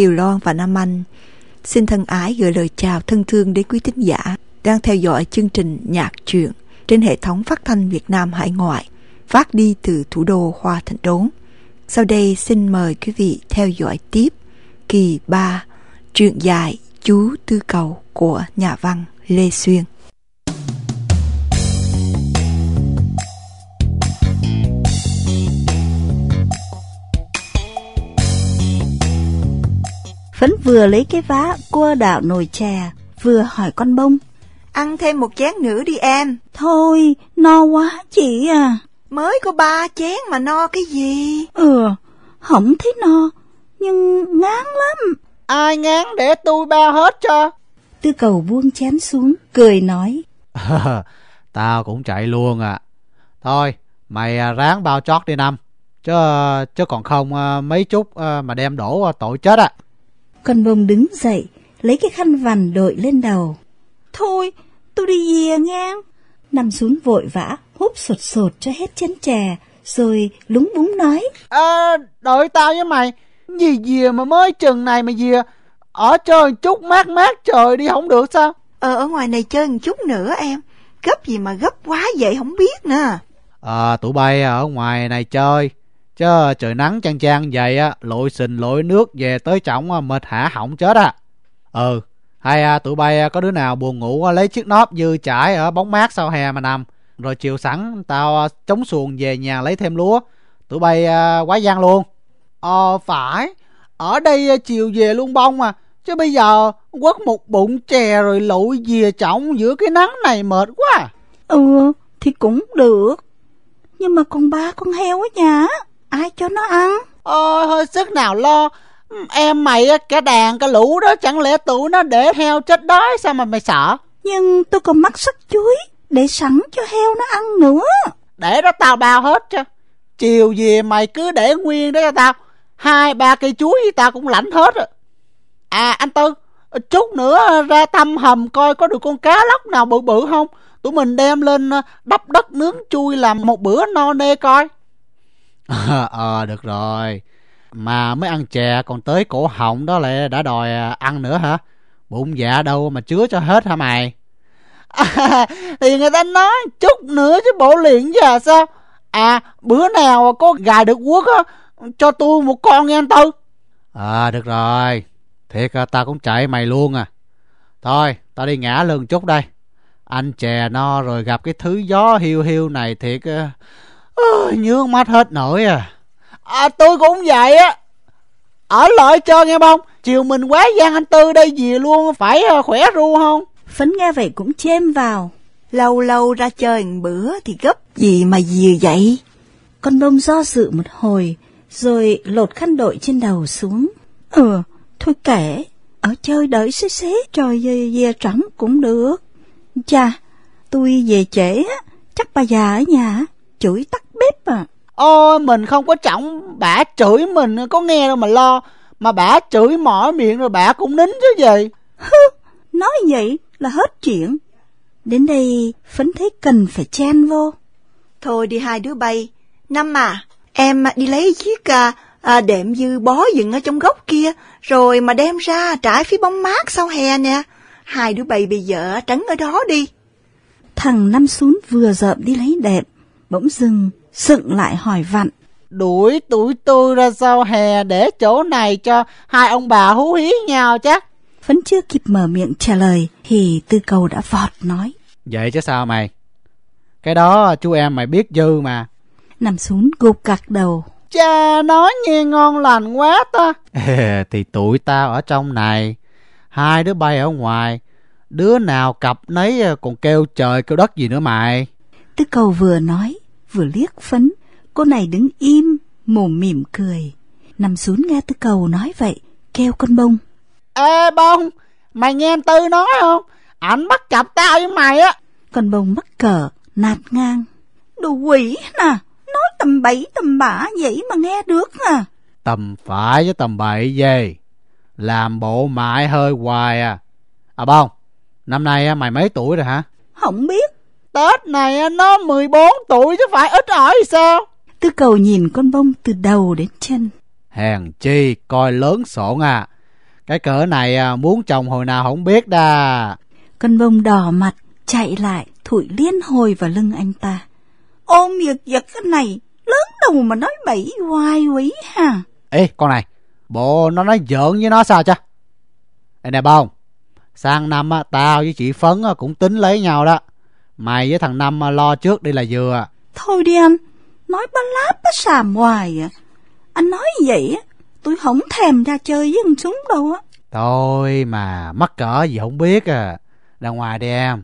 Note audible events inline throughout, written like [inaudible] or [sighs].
Kiều Loan và Nam Anh xin thân ái gửi lời chào thân thương đến quý tín giả đang theo dõi chương trình nhạc truyện trên hệ thống phát thanh Việt Nam Hải Ngoại, phát đi từ thủ đô Hoa Thành Đốn. Sau đây xin mời quý vị theo dõi tiếp kỳ 3 truyện dài Chú Tư Cầu của nhà văn Lê Xuyên. Phấn vừa lấy cái vá cua đảo nồi chè, vừa hỏi con bông. Ăn thêm một chén nữa đi em. Thôi, no quá chị à. Mới có ba chén mà no cái gì? Ừ, không thấy no, nhưng ngán lắm. Ai ngán để tôi bao hết cho. Tư cầu buông chén xuống, cười nói. [laughs] Tao cũng chạy luôn à. Thôi, mày à, ráng bao chót đi năm. Chứ chứ còn không à, mấy chút à, mà đem đổ tội chết à. Con bông đứng dậy, lấy cái khăn vằn đội lên đầu. Thôi, tôi đi về ngang. Nằm xuống vội vã, húp sột sột cho hết chén chè, rồi lúng búng nói. À, đợi tao với mày, gì gì mà mới chừng này mà gì ở chơi chút mát mát trời đi không được sao? Ờ, ở ngoài này chơi một chút nữa em. Gấp gì mà gấp quá vậy không biết nè. À, tụi bay ở ngoài này chơi. Chứ trời nắng chang chang vậy á, lội xình lội nước về tới trọng mệt hả hỏng chết à. Ừ, hay à, tụi bay à, có đứa nào buồn ngủ lấy chiếc nóp dư trải ở bóng mát sau hè mà nằm. Rồi chiều sẵn tao à, chống xuồng về nhà lấy thêm lúa. Tụi bay à, quá gian luôn. Ờ phải, ở đây chiều về luôn bông à. Chứ bây giờ quất một bụng chè rồi lội về trọng giữa cái nắng này mệt quá. Ừ, thì cũng được. Nhưng mà con ba con heo ở nhà, ai cho nó ăn? Ờ, hơi sức nào lo. Em mày cả đàn cả lũ đó chẳng lẽ tụi nó để heo chết đói sao mà mày sợ? Nhưng tôi còn mắc sắc chuối, để sẵn cho heo nó ăn nữa. Để đó tao bao hết cho. Chiều về mày cứ để nguyên đó cho tao. Hai ba cây chuối tao cũng lãnh hết rồi. À anh Tư, chút nữa ra thăm hầm coi có được con cá lóc nào bự bự không? Tụi mình đem lên đắp đất nướng chui làm một bữa no nê coi. [laughs] Ờ, à, được rồi. Mà mới ăn chè còn tới cổ họng đó lại đã đòi à, ăn nữa hả? Bụng dạ đâu mà chứa cho hết hả mày? À, [laughs] thì người ta nói chút nữa chứ bộ luyện chứ à sao? À, bữa nào có gà được quất á, cho tôi một con nghe anh Tư. À, được rồi. Thiệt à, ta cũng chạy mày luôn à. Thôi, ta đi ngã lưng chút đây. Anh chè no rồi gặp cái thứ gió hiu hiu này thiệt... À, Uh, nhướng mắt hết nổi à. À tôi cũng vậy á. Ở lại chơi nghe không? Chiều mình quá gian anh Tư đây gì luôn phải à, khỏe ru không? Phấn nghe vậy cũng chêm vào. Lâu lâu ra chơi một bữa thì gấp gì mà gì vậy? Con bông do dự một hồi rồi lột khăn đội trên đầu xuống. Ừ, thôi kể, ở chơi đợi xế xế trời dê, dê trắng cũng được. Chà, tôi về trễ á, chắc bà già ở nhà chửi tắt bếp à. Ôi, mình không có trọng, bà chửi mình có nghe đâu mà lo. Mà bà chửi mỏi miệng rồi bà cũng nín chứ gì. Hứ, nói vậy là hết chuyện. Đến đây Phấn thấy cần phải chen vô. Thôi đi hai đứa bay. Năm à, em đi lấy chiếc à, à, đệm dư bó dựng ở trong góc kia, rồi mà đem ra trải phía bóng mát sau hè nè. Hai đứa bay bây giờ trấn ở đó đi. Thằng Năm xuống vừa dợm đi lấy đệm, bỗng dừng, sựng lại hỏi vặn. Đuổi tuổi tôi ra sau hè để chỗ này cho hai ông bà hú hí nhau chắc. Vẫn chưa kịp mở miệng trả lời thì tư cầu đã vọt nói. Vậy chứ sao mày? Cái đó chú em mày biết dư mà. Nằm xuống gục cặc đầu. Cha nói nghe ngon lành quá ta. thì tụi tao ở trong này, hai đứa bay ở ngoài, đứa nào cặp nấy còn kêu trời kêu đất gì nữa mày. Tư cầu vừa nói, vừa liếc phấn, cô này đứng im, mồm mỉm cười. Nằm xuống nghe tư cầu nói vậy, kêu con bông. Ê bông, mày nghe anh Tư nói không? Ảnh bắt cặp tao với mày á. Con bông mắc cờ, nạt ngang. Đồ quỷ nè, nói tầm bậy tầm bạ vậy mà nghe được à. Tầm phải với tầm bậy gì? Làm bộ mại hơi hoài à. À bông, năm nay mày mấy tuổi rồi hả? Không biết. Tết này nó 14 tuổi chứ phải ít ỏi sao? Tư cầu nhìn con bông từ đầu đến chân. Hèn chi coi lớn xộn à. Cái cỡ này à, muốn chồng hồi nào không biết đà. Con bông đỏ mặt, chạy lại, thụi liên hồi vào lưng anh ta. Ôm giật giật cái này, lớn đầu mà nói bậy hoài quý ha. Ê, con này, bộ nó nói giỡn với nó sao chứ? Ê nè bông, sang năm á, tao với chị Phấn á, cũng tính lấy nhau đó. Mày với thằng Năm á, lo trước đi là vừa. Thôi đi anh, nói ba láp ba xàm hoài à. Anh nói vậy á, tôi không thèm ra chơi với thằng súng đâu á. Thôi mà mắc cỡ gì không biết à. Ra ngoài đi em.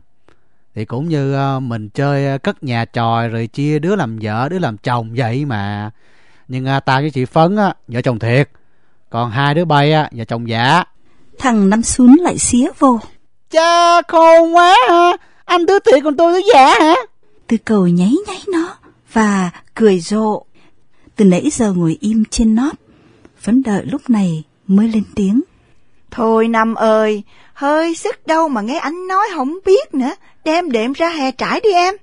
Thì cũng như ờ, mình chơi ờ, cất nhà tròi rồi chia đứa làm vợ đứa làm chồng vậy mà. Nhưng à, tao với chị Phấn á, vợ chồng thiệt. Còn hai đứa bay á, vợ chồng giả. Thằng Năm Sún lại xía vô. Cha khôn quá hả? Anh đứa thiệt còn tôi đứa giả hả? Tư cầu nháy nháy nó và cười rộ. Từ nãy giờ ngồi im trên nót, vẫn đợi lúc này mới lên tiếng. Thôi Năm ơi, hơi sức đâu mà nghe anh nói không biết nữa, đem đệm ra hè trải đi em.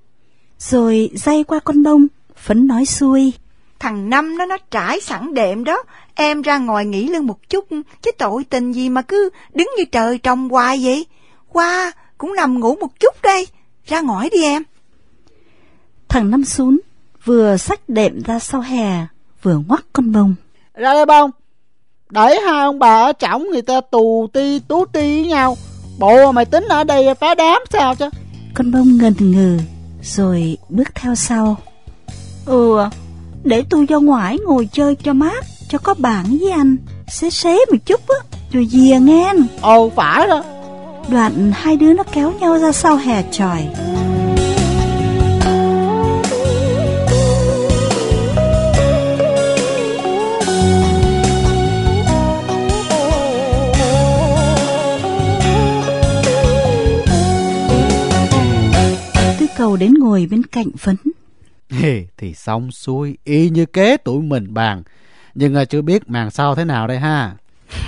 Rồi day qua con đông, phấn nói xuôi. Thằng Năm nó nó trải sẵn đệm đó, em ra ngoài nghỉ lưng một chút, chứ tội tình gì mà cứ đứng như trời trồng hoài vậy. Qua, cũng nằm ngủ một chút đây, ra ngoài đi em. Thằng Năm Sún vừa xách đệm ra sau hè, vừa ngoắc con bông. Ra đây bông. Đẩy hai ông bà ở trỏng người ta tù ti tú ti với nhau. Bộ mày tính ở đây phá đám sao chứ? Con bông ngần ngừ, rồi bước theo sau. Ừ, để tôi ra ngoài ngồi chơi cho mát, cho có bạn với anh. Xế xế một chút á, rồi về nghe. Ồ phải đó. Đoạn hai đứa nó kéo nhau ra sau hè tròi. Tư cầu đến ngồi bên cạnh phấn. Hề, thì xong xuôi, y như kế tụi mình bàn. Nhưng à, chưa biết màn sau thế nào đây ha.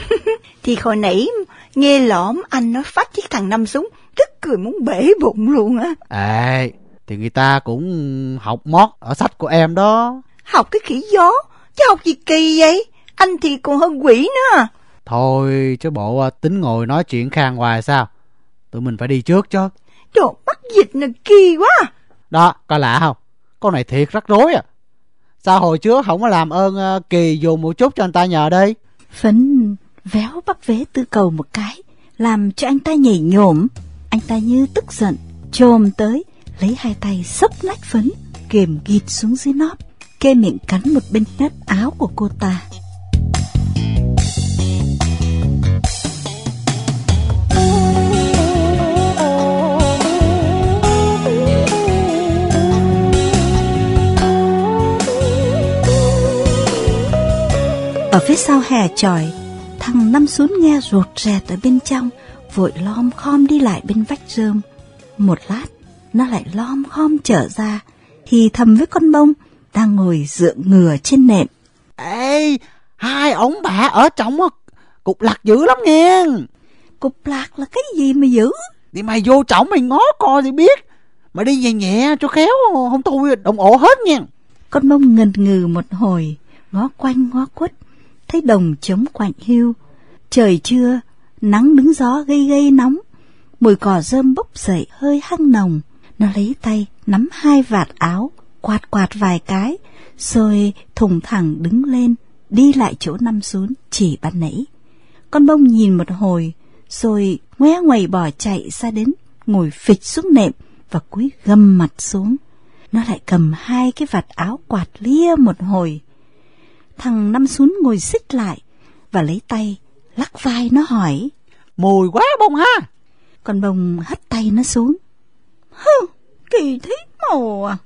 [laughs] Thì hồi nãy nghe lõm anh nói phát chiếc thằng Năm súng, tức cười muốn bể bụng luôn á. Ê, thì người ta cũng học mót ở sách của em đó. Học cái khỉ gió, chứ học gì kỳ vậy? Anh thì còn hơn quỷ nữa. Thôi chứ bộ à, tính ngồi nói chuyện khang hoài sao? Tụi mình phải đi trước chứ. Đồ bắt dịch nè kỳ quá. Đó, coi lạ không? Con này thiệt rắc rối à. Sao hồi trước không có làm ơn à, Kỳ dùng một chút cho anh ta nhờ đây? Phấn véo bắp vế tư cầu một cái, làm cho anh ta nhảy nhổm. Anh ta như tức giận, trồm tới, lấy hai tay sấp nách phấn, kềm ghịt xuống dưới nóp, kê miệng cắn một bên nếp áo của cô ta. Ở phía sau hè tròi, thằng Năm xuống nghe ruột rẹt ở bên trong, vội lom khom đi lại bên vách rơm. Một lát, nó lại lom khom trở ra, thì thầm với con bông đang ngồi dựa ngừa trên nệm. Ê, hai ông bà ở trong cục lạc dữ lắm nghe. Cục lạc là cái gì mà dữ? Thì mày vô trọng mày ngó coi thì biết. Mày đi nhẹ nhẹ cho khéo, không thôi đồng ổ hết nha. Con bông ngần ngừ một hồi, ngó quanh ngó quất, thấy đồng trống quạnh hiu. Trời trưa, nắng đứng gió gây gây nóng, mùi cỏ rơm bốc dậy hơi hăng nồng. Nó lấy tay nắm hai vạt áo, quạt quạt vài cái, rồi thùng thẳng đứng lên, đi lại chỗ năm xuống chỉ ban nãy. Con bông nhìn một hồi, rồi ngoe ngoẩy bỏ chạy ra đến, ngồi phịch xuống nệm và cúi gầm mặt xuống. Nó lại cầm hai cái vạt áo quạt lia một hồi. Thằng năm xuống ngồi xích lại và lấy tay lắc vai nó hỏi. Mùi quá bông ha. Con bông hất tay nó xuống. Hừ, kỳ thế mồ à.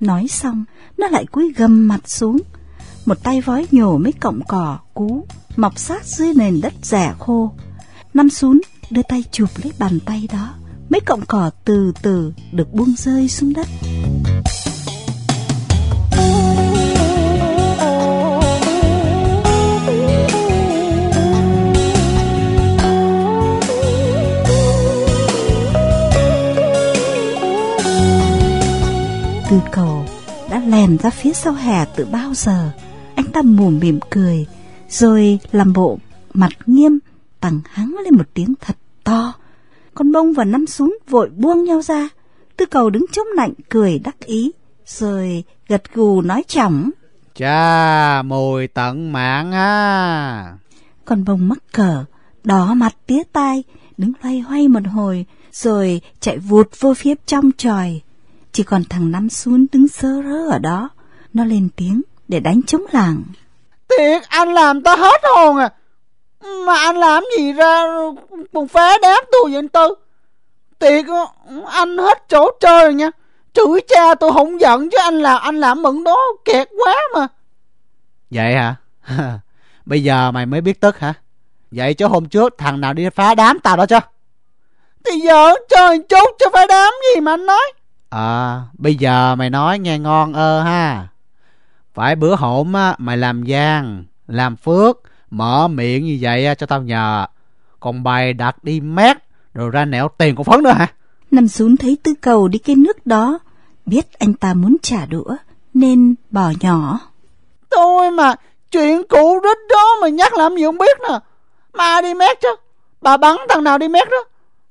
Nói xong, nó lại cúi gầm mặt xuống. Một tay vói nhổ mấy cọng cỏ cú, mọc sát dưới nền đất rẻ khô. Năm xuống, đưa tay chụp lấy bàn tay đó. Mấy cọng cỏ từ từ được buông rơi xuống đất. Tư cầu đã lèn ra phía sau hè từ bao giờ Anh ta mồm mỉm cười, rồi làm bộ mặt nghiêm, tằng hắng lên một tiếng thật to. Con bông và năm sún vội buông nhau ra. Tư cầu đứng chống lạnh cười đắc ý, rồi gật gù nói chỏng. Chà, mùi tận mạng á. Con bông mắc cờ, đỏ mặt tía tai, đứng loay hoay một hồi, rồi chạy vụt vô phía trong tròi. Chỉ còn thằng Năm xuống đứng sơ rớ ở đó, nó lên tiếng để đánh chống làng. Thiệt anh làm ta hết hồn à Mà anh làm gì ra Còn phá đám tôi vậy anh Tư Thiệt anh hết chỗ chơi rồi nha Chửi cha tôi không giận chứ anh làm anh làm mượn đó kẹt quá mà Vậy hả? [laughs] Bây giờ mày mới biết tức hả? Vậy chứ hôm trước thằng nào đi phá đám tao đó chứ? Thì giờ chơi chút cho phá đám gì mà anh nói À, bây giờ mày nói nghe ngon ơ ha. Phải bữa hổm á, mày làm gian, làm phước, mở miệng như vậy cho tao nhờ. Còn bày đặt đi mét, rồi ra nẻo tiền của Phấn nữa hả? Nằm xuống thấy tư cầu đi cái nước đó, biết anh ta muốn trả đũa, nên bỏ nhỏ. Tôi mà, chuyện cũ rít đó mà nhắc làm gì không biết nè. Mà đi mét chứ, bà bắn thằng nào đi mét đó.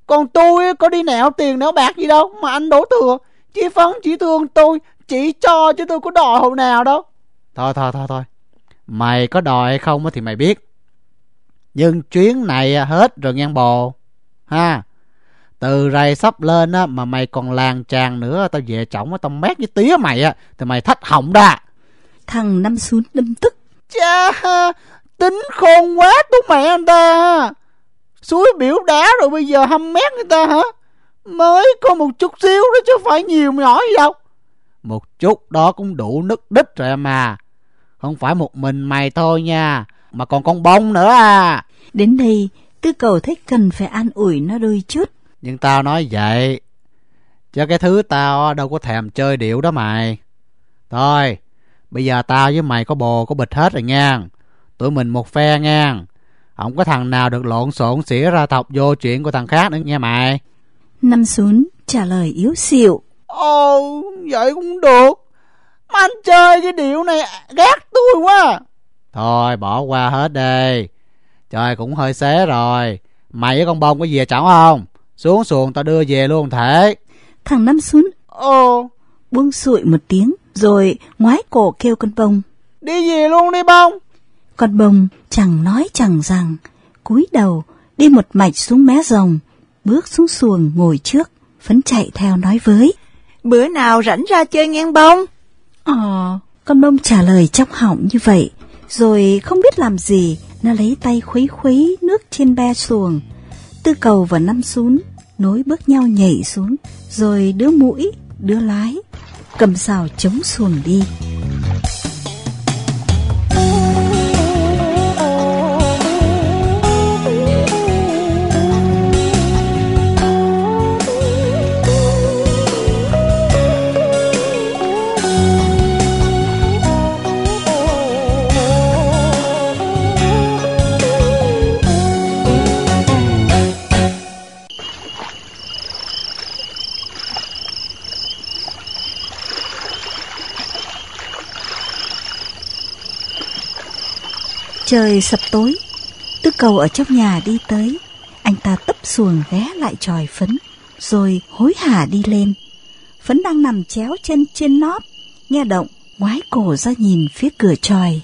Còn tôi có đi nẹo tiền nẹo bạc gì đâu mà anh đổ thừa. Chị Phấn chỉ thương tôi, chỉ cho chứ tôi có đòi hồi nào đâu. Thôi thôi thôi thôi. Mày có đòi hay không thì mày biết. Nhưng chuyến này hết rồi ngang bồ. Ha. Từ rày sắp lên á, mà mày còn làng tràng nữa tao về trọng tao mét với tía mày á thì mày thách hỏng ra. Thằng năm xuống đâm tức. Cha, tính khôn quá tú mẹ anh ta. Suối biểu đá rồi bây giờ hâm mét người ta hả? Mới có một chút xíu đó chứ phải nhiều nhỏ gì đâu. Một chút đó cũng đủ nứt đích rồi mà. Không phải một mình mày thôi nha, mà còn con bông nữa à. Đến đây, tư cầu thấy cần phải an ủi nó đôi chút. Nhưng tao nói vậy, cho cái thứ tao đâu có thèm chơi điệu đó mày. Thôi, bây giờ tao với mày có bồ có bịch hết rồi nha. Tụi mình một phe nha. Không có thằng nào được lộn xộn xỉa ra thọc vô chuyện của thằng khác nữa nha mày. Năm xuống trả lời yếu xịu. Ồ, vậy cũng được. Mà anh chơi cái điệu này ghét tôi quá. Thôi bỏ qua hết đi. Trời cũng hơi xế rồi. Mày với con bông có về chẳng không? Xuống xuồng tao đưa về luôn thể. Thằng Năm xuống Ồ, buông sụi một tiếng, rồi ngoái cổ kêu con bông. đi về luôn đi bông. Con bông chẳng nói chẳng rằng, cúi đầu đi một mạch xuống mé rồng, bước xuống xuồng ngồi trước, phấn chạy theo nói với. Bữa nào rảnh ra chơi ngang bông? Ờ, con bông trả lời trong họng như vậy, rồi không biết làm gì, nó lấy tay khuấy khuấy nước trên be xuồng. Tư cầu và năm xuống, nối bước nhau nhảy xuống, rồi đứa mũi, đứa lái, cầm xào chống xuồng đi. Trời sập tối, tư cầu ở trong nhà đi tới. Anh ta tấp xuồng ghé lại tròi phấn, rồi hối hả đi lên. Phấn đang nằm chéo chân trên nóp, nghe động, ngoái cổ ra nhìn phía cửa tròi.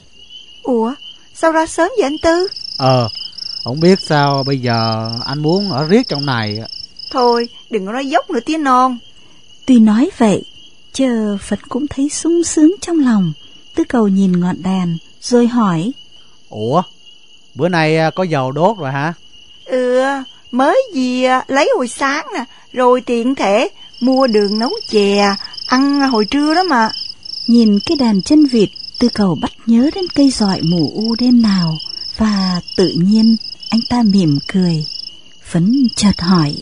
Ủa, sao ra sớm vậy anh Tư? Ờ, không biết sao bây giờ anh muốn ở riết trong này. Thôi, đừng có nói dốc nữa tía non. Tuy nói vậy, chờ Phấn cũng thấy sung sướng trong lòng. Tư cầu nhìn ngọn đèn, rồi hỏi. Ủa, bữa nay à, có dầu đốt rồi hả? Ừ, mới gì à, lấy hồi sáng nè, rồi tiện thể mua đường nấu chè, ăn hồi trưa đó mà. Nhìn cái đàn chân vịt, tư cầu bắt nhớ đến cây dọi mù u đêm nào. Và tự nhiên, anh ta mỉm cười. Phấn chợt hỏi.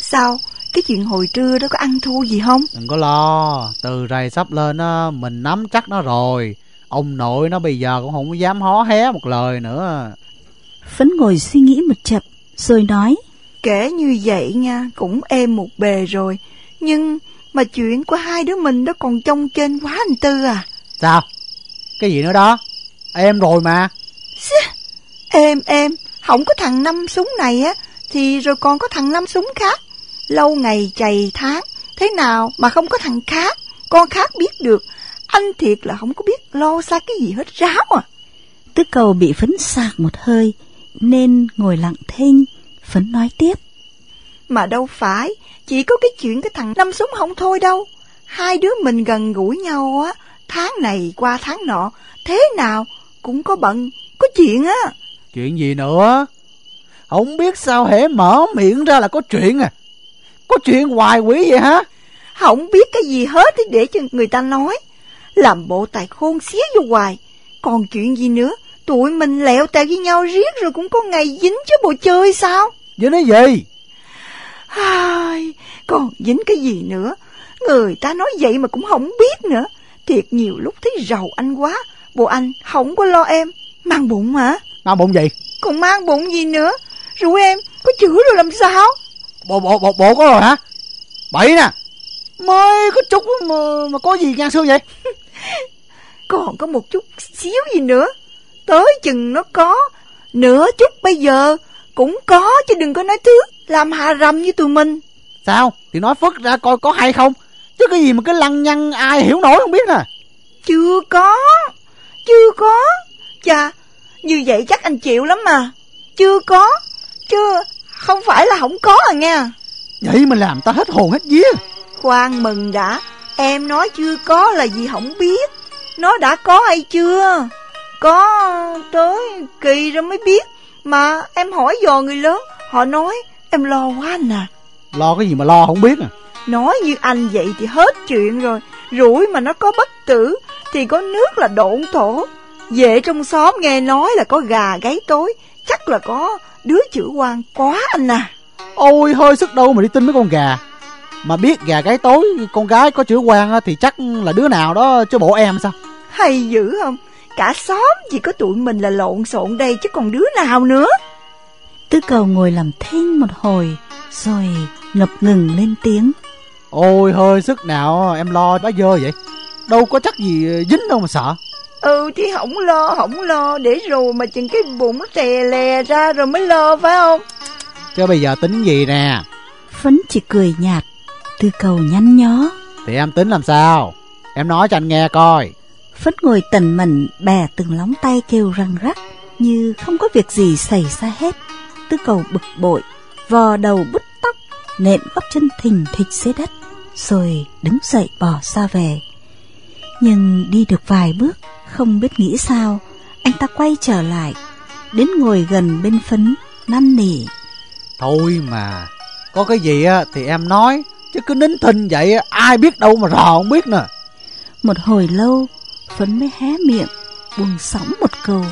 Sao, cái chuyện hồi trưa đó có ăn thua gì không? Đừng có lo, từ rày sắp lên á, mình nắm chắc nó rồi. Ông nội nó bây giờ cũng không dám hó hé một lời nữa. Phấn ngồi suy nghĩ một chập, rồi nói. Kể như vậy nha, cũng êm một bề rồi. Nhưng mà chuyện của hai đứa mình đó còn trông trên quá anh Tư à. Sao? Cái gì nữa đó? Em rồi mà Em em Không có thằng năm súng này á Thì rồi còn có thằng năm súng khác Lâu ngày chày tháng Thế nào mà không có thằng khác Con khác biết được Anh thiệt là không có biết lo xa cái gì hết ráo à. Tứ cầu bị phấn sạc một hơi, nên ngồi lặng thinh. Phấn nói tiếp. Mà đâu phải Chỉ có cái chuyện cái thằng năm súng không thôi đâu. Hai đứa mình gần gũi nhau á Tháng này qua tháng nọ Thế nào cũng có bận Có chuyện á. Chuyện gì nữa? Không biết sao hễ mở miệng ra là có chuyện à. Có chuyện hoài quỷ vậy hả? Không biết cái gì hết thì để cho người ta nói Làm bộ tài khôn xía vô hoài. Còn chuyện gì nữa? Tụi mình lẹo tẹo với nhau riết rồi cũng có ngày dính chứ bộ chơi sao? Với nói gì? Ai, còn dính cái gì nữa? Người ta nói vậy mà cũng không biết nữa. Thiệt nhiều lúc thấy rầu anh quá. Bộ anh không có lo em. Mang bụng hả? Mang bụng gì? Còn mang bụng gì nữa? Rủ em có chữa rồi làm sao? Bộ bộ bộ bộ có rồi hả? Bậy nè. Mới có chút mà, mà có gì ngang xương vậy [laughs] Còn có một chút xíu gì nữa. Tới chừng nó có Nửa chút bây giờ Cũng có chứ đừng có nói thứ Làm hà rầm như tụi mình. Sao? Thì nói phất ra coi có hay không? Chứ cái gì mà cái lăng nhăng ai hiểu nổi không biết nè. Chưa có Chưa có. Chà Như vậy chắc anh chịu lắm mà. Chưa có Chưa Không phải là không có à nghe. Vậy mà làm ta hết hồn hết vía. Khoan mừng đã Em nói chưa có là gì không biết. Nó đã có hay chưa? Có tới kỳ rồi mới biết. Mà em hỏi dò người lớn Họ nói em lo quá anh à. Lo cái gì mà lo không biết à? Nói như anh vậy thì hết chuyện rồi. Rủi mà nó có bất tử Thì có nước là độn thổ. Về trong xóm nghe nói là có gà gáy tối. Chắc là có đứa chữ quan quá anh à. Ôi hơi sức đâu mà đi tin mấy con gà Mà biết gà gái tối Con gái có chữ quan á, thì chắc là đứa nào đó chứ bộ em sao? Hay dữ không? Cả xóm chỉ có tụi mình là lộn xộn đây Chứ còn đứa nào nữa. Tứ cầu ngồi làm thinh một hồi, rồi ngập ngừng lên tiếng. Ôi hơi sức nào em lo bá dơ vậy. Đâu có chắc gì dính đâu mà sợ. Ừ thì không lo không lo. Để rồi mà chừng cái bụng nó tè lè ra rồi mới lo phải không? Chứ bây giờ tính gì nè? Phấn chỉ cười nhạt, tư cầu nhăn nhó. Thì em tính làm sao Em nói cho anh nghe coi Phấn ngồi tần mẩn bè từng lóng tay kêu răng rắc, như không có việc gì xảy ra hết. Tư cầu bực bội, vò đầu bứt tóc, nện gót chân thình thịch dưới đất, rồi đứng dậy bỏ ra về. Nhưng đi được vài bước, không biết nghĩ sao, anh ta quay trở lại, đến ngồi gần bên phấn, năn nỉ. Thôi mà Có cái gì á thì em nói Chứ cứ nín thinh vậy á, ai biết đâu mà rò không biết nè. Một hồi lâu, phấn mới hé miệng, buông sóng một câu.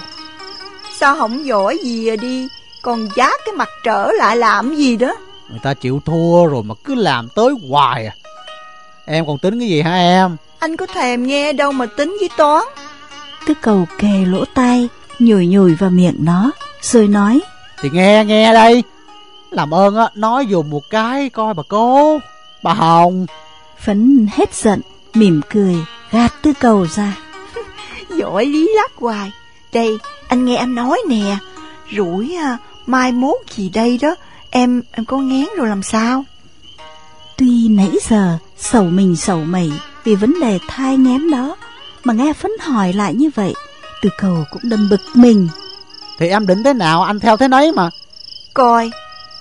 Sao không giỏi gì à đi Còn giá cái mặt trở lại làm gì đó? Người ta chịu thua rồi mà cứ làm tới hoài à. Em còn tính cái gì hả em? Anh có thèm nghe đâu mà tính với toán. Tư cầu kề lỗ tai, nhồi nhồi vào miệng nó, rồi nói. Thì nghe nghe đây. Làm ơn á nói dùm một cái coi bà cô Bà Hồng. Phấn hết giận, mỉm cười, gạt tư cầu ra. [laughs] Giỏi lý lắc hoài. Đây anh nghe em nói nè. Rủi à, mai mốt gì đây đó Em em có ngán rồi làm sao? Tuy nãy giờ sầu mình sầu mẩy vì vấn đề thai nghén đó, mà nghe Phấn hỏi lại như vậy, tư cầu cũng đâm bực mình. Thì em định thế nào? Anh theo thế nấy mà. Coi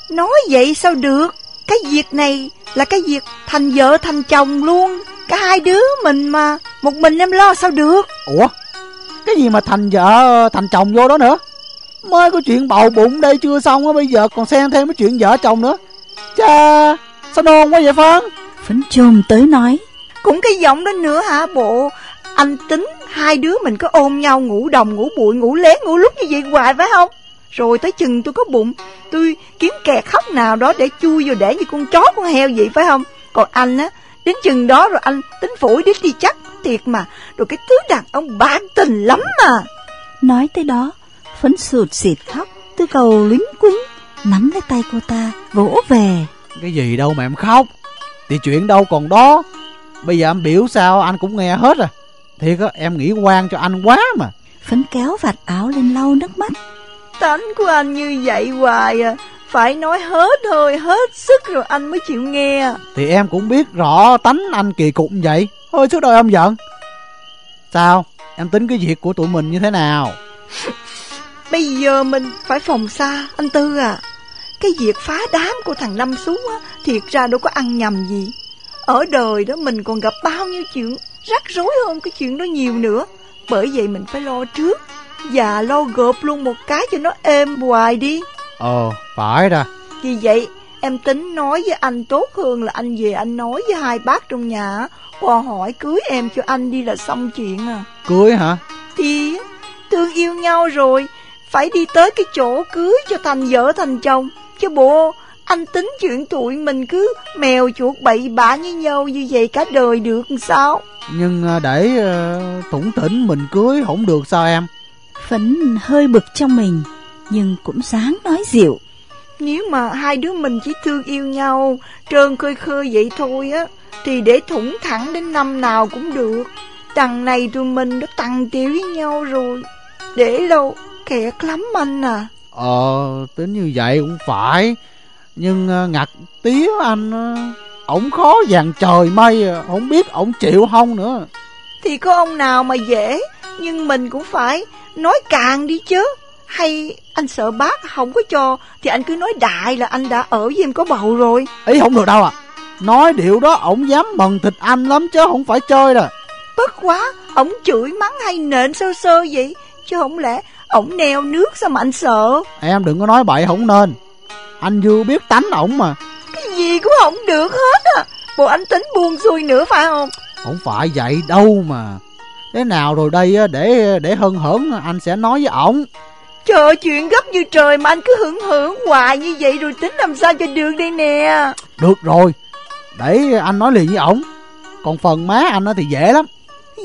Nói vậy sao được Cái việc này là cái việc thành vợ thành chồng luôn. Cả hai đứa mình mà Một mình em lo sao được? Ủa? Cái gì mà thành vợ thành chồng vô đó nữa? Mới có chuyện bầu bụng đây chưa xong á Bây giờ còn xen thêm cái chuyện vợ chồng nữa. Cha Sao non quá vậy Phân Phấn chồm tới nói, Cũng cái giọng đó nữa hả bộ? Anh tính hai đứa mình có ôm nhau ngủ đồng ngủ bụi ngủ lén ngủ lúc như vậy hoài phải không Rồi tới chừng tôi có bụng Tôi kiếm kẹt khóc nào đó để chui vô để như con chó con heo vậy phải không? Còn anh á Đến chừng đó rồi anh tính phổi đít đi chắc Thiệt mà. Rồi cái thứ đàn ông bạc tình lắm mà. Nói tới đó, Phấn sụt xịt khóc, tư cầu lính quýnh, nắm lấy tay cô ta, vỗ về. Cái gì đâu mà em khóc Thì chuyện đâu còn đó. Bây giờ em biểu sao anh cũng nghe hết à Thiệt á em nghĩ quan cho anh quá mà. Phấn kéo vạt áo lên lau nước mắt. Tánh của anh như vậy hoài à. Phải nói hết hơi, hết sức rồi anh mới chịu nghe. Thì em cũng biết rõ tánh anh kỳ cục như vậy. Thôi trước đôi ông giận. Sao? Em tính cái việc của tụi mình như thế nào? [laughs] Bây giờ mình phải phòng xa, anh Tư à. Cái việc phá đám của thằng Năm xuống á, thiệt ra đâu có ăn nhầm gì. Ở đời đó mình còn gặp bao nhiêu chuyện rắc rối hơn cái chuyện đó nhiều nữa. Bởi vậy mình phải lo trước và lo gộp luôn một cái cho nó êm hoài đi. Ờ, phải ra. Vì vậy em tính nói với anh tốt hơn là anh về anh nói với hai bác trong nhà Qua hỏi cưới em cho anh đi là xong chuyện à Cưới hả? Thì thương yêu nhau rồi Phải đi tới cái chỗ cưới cho thành vợ thành chồng Chứ bộ anh tính chuyện tụi mình cứ mèo chuột bậy bạ với nhau như vậy cả đời được sao Nhưng à, để uh, thủng tỉnh mình cưới không được sao em Phấn hơi bực trong mình Nhưng cũng dáng nói dịu. Nếu mà hai đứa mình chỉ thương yêu nhau Trơn khơi khơi vậy thôi á Thì để thủng thẳng đến năm nào cũng được. Đằng này tụi mình đã tăng tiêu với nhau rồi. Để lâu kẹt lắm anh à. Ờ tính như vậy cũng phải. Nhưng uh, ngặt tía anh uh, Ổng khó dàn trời mây Không biết ổng chịu không nữa Thì có ông nào mà dễ Nhưng mình cũng phải nói càng đi chứ. Hay anh sợ bác không có cho Thì anh cứ nói đại là anh đã ở với em có bầu rồi. Ý không được đâu à. Nói điệu đó ổng dám mần thịt anh lắm chứ không phải chơi đâu Bất quá Ổng chửi mắng hay nện sơ sơ vậy Chứ không lẽ ổng neo nước sao mà anh sợ? Em đừng có nói bậy không nên. Anh vừa biết tánh ổng mà. Cái gì cũng không được hết à. Bộ anh tính buông xuôi nữa phải không Không phải vậy đâu mà. Thế nào rồi đây để để hân hởn anh sẽ nói với ổng. Trời chuyện gấp như trời mà anh cứ hưởng hưởng hoài như vậy rồi tính làm sao cho được đây nè. Được rồi Để anh nói liền với ổng. Còn phần má anh thì dễ lắm.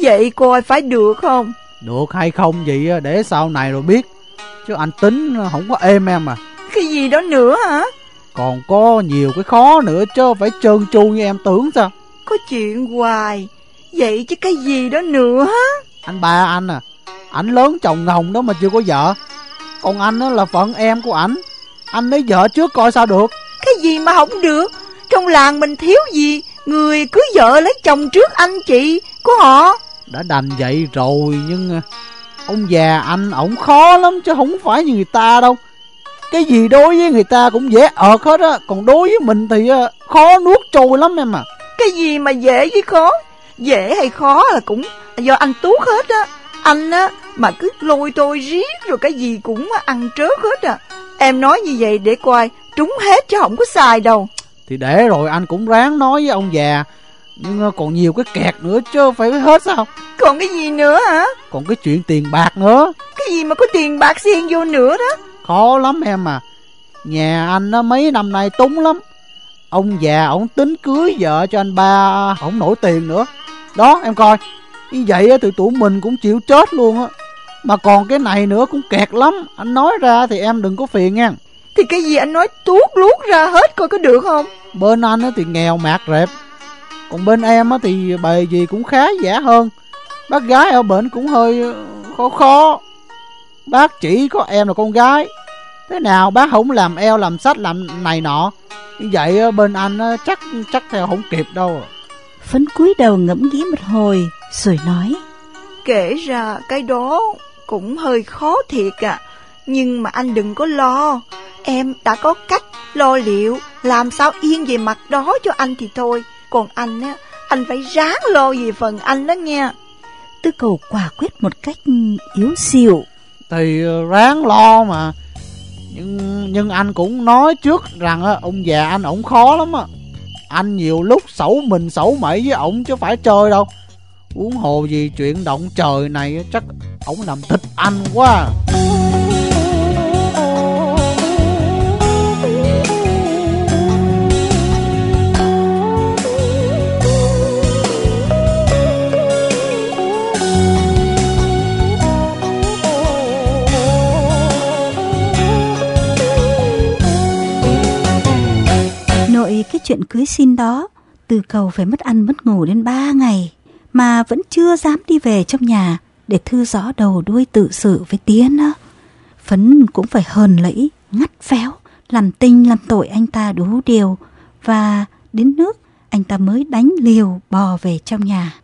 Vậy coi phải được không? Được hay không gì để sau này rồi biết. Chứ anh tính không có êm em à. Cái gì đó nữa hả? Còn có nhiều cái khó nữa chứ phải trơn tru như em tưởng sao Có chuyện hoài. Vậy chứ cái gì đó nữa? Anh ba anh à. Ảnh lớn chồng ngồng đó mà chưa có vợ. Còn anh á là phận em của ảnh. Anh lấy vợ trước coi sao được. Cái gì mà không được? Trong làng mình thiếu gì? Người cưới vợ lấy chồng trước anh chị Của họ. Đã đành vậy rồi nhưng à, Ông già anh ổng khó lắm chứ không phải như người ta đâu. Cái gì đối với người ta cũng dễ ợt hết á. Còn đối với mình thì à, khó nuốt trôi lắm em à Cái gì mà dễ với khó? Dễ hay khó là cũng do anh tuốt hết á. Anh á mà cứ lôi tôi riết rồi cái gì cũng ăn trớt hết à. Em nói như vậy để coi Trúng hết chứ không có sai đâu. Thì để rồi anh cũng ráng nói với ông già. Nhưng còn nhiều cái kẹt nữa chứ phải hết sao? Còn cái gì nữa hả? Còn cái chuyện tiền bạc nữa. Cái gì mà có tiền bạc xen vô nữa đó? Khó lắm em à. Nhà anh nó mấy năm nay túng lắm Ông già ổng tính cưới vợ cho anh ba Không nổi tiền nữa. Đó em coi. Như vậy thì tụi mình cũng chịu chết luôn á. Mà còn cái này nữa cũng kẹt lắm. Anh nói ra thì em đừng có phiền nha. Thì cái gì anh nói tuốt luốt ra hết coi có được không? Bên anh thì nghèo mạt rẹp Còn bên em thì bề gì cũng khá giả hơn. Bác gái ở bệnh cũng hơi khó khó. Bác chỉ có em là con gái. Thế nào bác không làm eo làm sách làm này nọ vậy bên anh chắc chắc theo không kịp đâu. Phấn cúi đầu ngẫm nghĩ một hồi Rồi nói. Kể ra cái đó cũng hơi khó thiệt à. Nhưng mà anh đừng có lo. Em đã có cách lo liệu Làm sao yên về mặt đó cho anh thì thôi. Còn anh á Anh phải ráng lo về phần anh đó nha. Tư cầu quả quyết một cách yếu xìu. Thì ráng lo mà nhưng nhưng anh cũng nói trước rằng á, ông già anh ổng khó lắm á. Anh nhiều lúc xấu mình xấu mẩy với ổng chứ phải chơi đâu. Uống hồ gì chuyện động trời này chắc ổng làm thịt anh quá à. Vậy cái chuyện cưới xin đó Từ cầu phải mất ăn mất ngủ đến ba ngày Mà vẫn chưa dám đi về trong nhà để thư rõ đầu đuôi tự sự với tía á. Phấn cũng phải hờn lẫy, ngắt phéo, làm tinh làm tội anh ta đủ điều và đến nước anh ta mới đánh liều bò về trong nhà.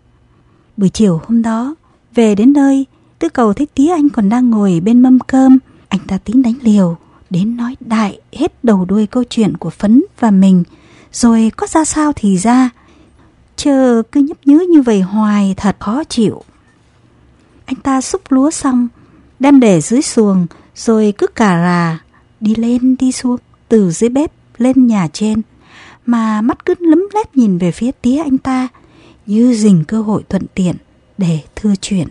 Buổi chiều hôm đó, về đến nơi, tư cầu thấy tía anh còn đang ngồi bên mâm cơm, anh ta tính đánh liều, đến nói đại hết đầu đuôi câu chuyện của Phấn và mình, rồi có ra sao thì ra. Chờ cứ nhấp nhứ như vậy hoài thật khó chịu. Anh ta xúc lúa xong, đem để dưới xuồng, rồi cứ cà rà, đi lên đi xuống, từ dưới bếp lên nhà trên, mà mắt cứ lấm lét nhìn về phía tía anh ta, như dình cơ hội thuận tiện để thưa chuyện.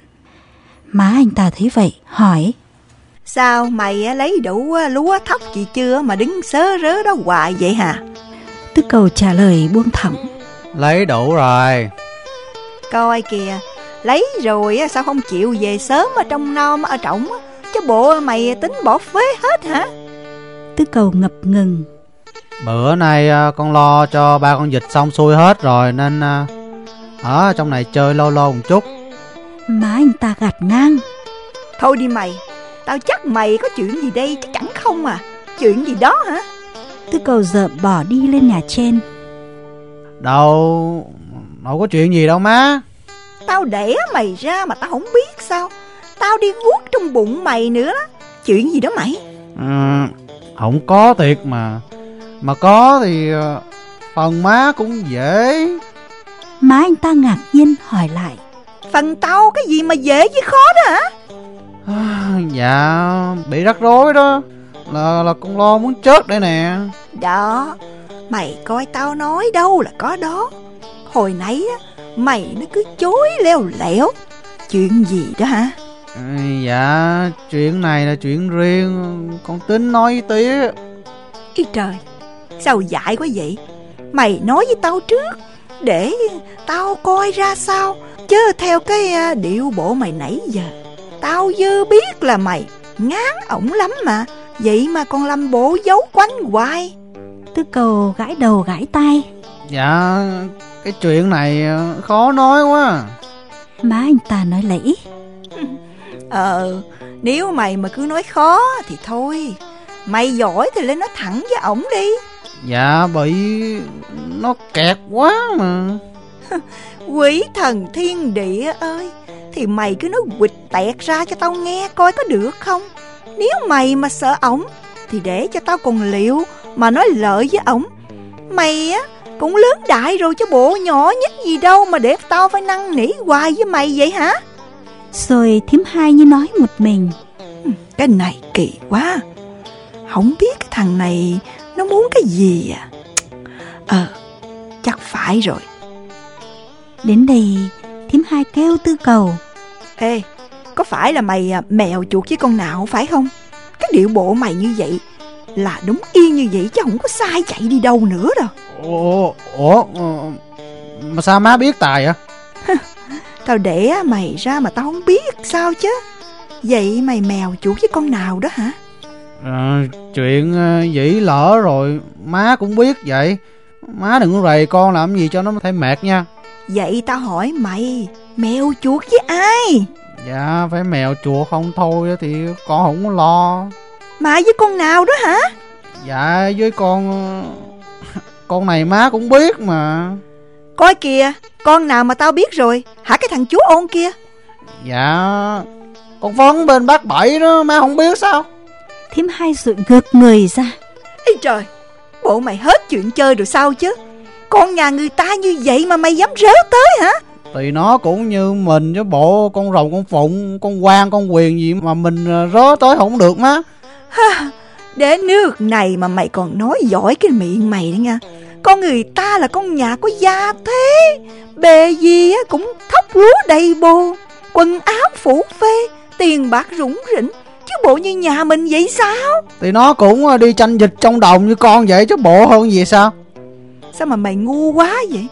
Má anh ta thấy vậy, hỏi. Sao mày lấy đủ lúa thóc gì chưa mà đứng sớ rớ đó hoài vậy hả? Tư cầu trả lời buông thẳng. Lấy đủ rồi. Coi kìa, lấy rồi sao không chịu về sớm ở trong non ở trọng Chứ bộ mày tính bỏ phế hết hả? Tư cầu ngập ngừng. Bữa nay à, con lo cho ba con vịt xong xuôi hết rồi nên à, ở trong này chơi lâu lâu một chút. Má anh ta gạt ngang. Thôi đi mày, tao chắc mày có chuyện gì đây chứ chẳng không à. Chuyện gì đó hả? Tư cầu dợm bỏ đi lên nhà trên. Đâu, đâu có chuyện gì đâu má. Tao đẻ mày ra mà tao không biết sao. Tao đi guốc trong bụng mày nữa đó. Chuyện gì đó mày? Ừ, không có thiệt mà. Mà có thì ờ, phần má cũng dễ. Má anh ta ngạc nhiên hỏi lại. Phần tao cái gì mà dễ với khó đó hả? À, dạ, bị rắc rối đó. Là là con lo muốn chết đây nè. Đó, mày coi tao nói đâu là có đó. Hồi nãy á, mày nó cứ chối leo lẻo. Chuyện gì đó hả? Ừ, dạ, chuyện này là chuyện riêng. Con tính nói với tía. Ý trời, sao dại quá vậy? Mày nói với tao trước để tao coi ra sao chứ theo cái à, điệu bộ mày nãy giờ tao dư biết là mày ngán ổng lắm mà vậy mà còn làm bộ giấu quanh hoài Tư cầu gãi đầu gãi tay. Dạ, cái chuyện này ờ, khó nói quá. Má anh ta nói lẫy. [laughs] ờ nếu mày mà cứ nói khó thì thôi mày giỏi thì lên nói thẳng với ổng đi Dạ, bị nó kẹt quá mà. [laughs] quỷ thần thiên địa ơi thì mày cứ nói quịch tẹt ra cho tao nghe coi có được không nếu mày mà sợ ổng thì để cho tao còn liệu mà nói lợi với ổng. Mày á cũng lớn đại rồi chứ bộ nhỏ nhất gì đâu mà để tao phải năn nỉ hoài với mày vậy hả? Rồi thím hai như nói một mình. cái này kỳ quá. Không biết cái thằng này nó muốn cái gì à? Ờ chắc phải rồi. Đến đây, thím hai kêu tư cầu. ê có phải là mày à, mèo chuột với con nào phải không cái điệu bộ mày như vậy là đúng y như vậy chứ không có sai chạy đi đâu nữa đâu Ủa, ủa, ờ, mà sao má biết tài à? [laughs] tao đẻ mày ra mà tao không biết sao chứ vậy mày mèo chuột với con nào đó hả Ờ, chuyện ờ, dĩ lỡ rồi, má cũng biết vậy. Má đừng có rầy con làm gì cho nó thấy mệt nha. vậy tao hỏi mày mèo chuột với ai Dạ, phải mèo chùa không thôi thì con không có lo. mà với con nào đó hả Dạ, với con... ờ, Con này má cũng biết mà. coi kìa con nào mà tao biết rồi hả cái thằng chú ôn kia Dạ, con Phấn bên bác Bảy đó, má không biết sao? Thím hai rụi ngược người ra. Ê trời Bộ mày hết chuyện chơi rồi sao chứ Con nhà người ta như vậy mà mày dám rớ tới hả Thì nó cũng như mình chứ bộ con rồng con phụng, con quan con quyền gì mà mình ờ, rớ tới không được má. Đến nước này mà mày còn nói giỏi cái miệng mày đấy nha. Con người ta là con nhà có gia thế. Bề gì á cũng thóc lúa đầy bồ Quần áo phủ phê Tiền bạc rủng rỉnh. Chứ bộ như nhà mình vậy sao? Thì nó cũng ờ, đi tranh dịch trong đồng như con vậy chứ bộ hơn gì sao? Sao mà mày ngu quá vậy?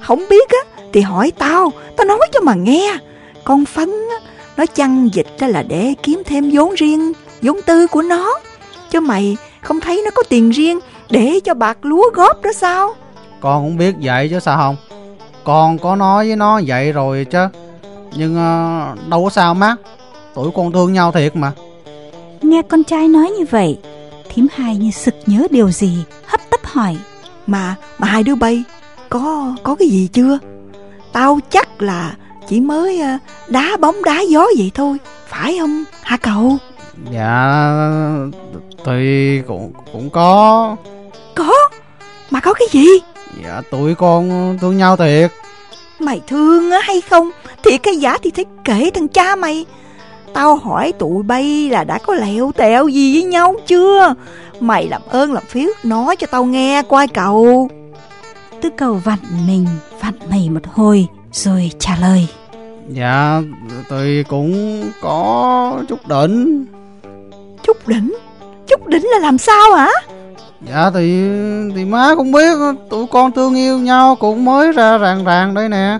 Không biết á Thì hỏi tao Tao nói cho mà nghe. Con Phấn á Nó chăn dịch ra là để kiếm thêm vốn riêng vốn tư của nó. Chứ mày không thấy nó có tiền riêng Để cho bạc lúa góp đó sao? Con cũng biết vậy chứ sao không? Con có nói với nó vậy rồi chứ. Nhưng à, đâu có sao má. Tụi con thương nhau thiệt mà. Nghe con trai nói như vậy, thím hai như sực nhớ điều gì, hấp tấp hỏi. Mà, mà hai đứa bay Có, có cái gì chưa Tao chắc là chỉ mới ờ, đá bóng đá gió vậy thôi Phải không hả cậu Dạ Thì cũng cũng có. Có? Mà có cái gì? Dạ tụi con thương nhau thiệt. Mày thương á hay không? Thiệt cái giả thì thấy kể thằng cha mày. Tao hỏi tụi bay là đã có lẹo tẹo gì với nhau chưa? Mày làm ơn làm phiếu Nói cho tao nghe coi cậu Tư cầu vặn mình, vặn mày một hồi, rồi trả lời. Dạ Thì cũng có chút đỉnh. Chút đỉnh? Chút đỉnh là làm sao hả? Dạ thì thì má cũng biết tụi con thương yêu nhau cũng mới ra ràng ràng đây nè.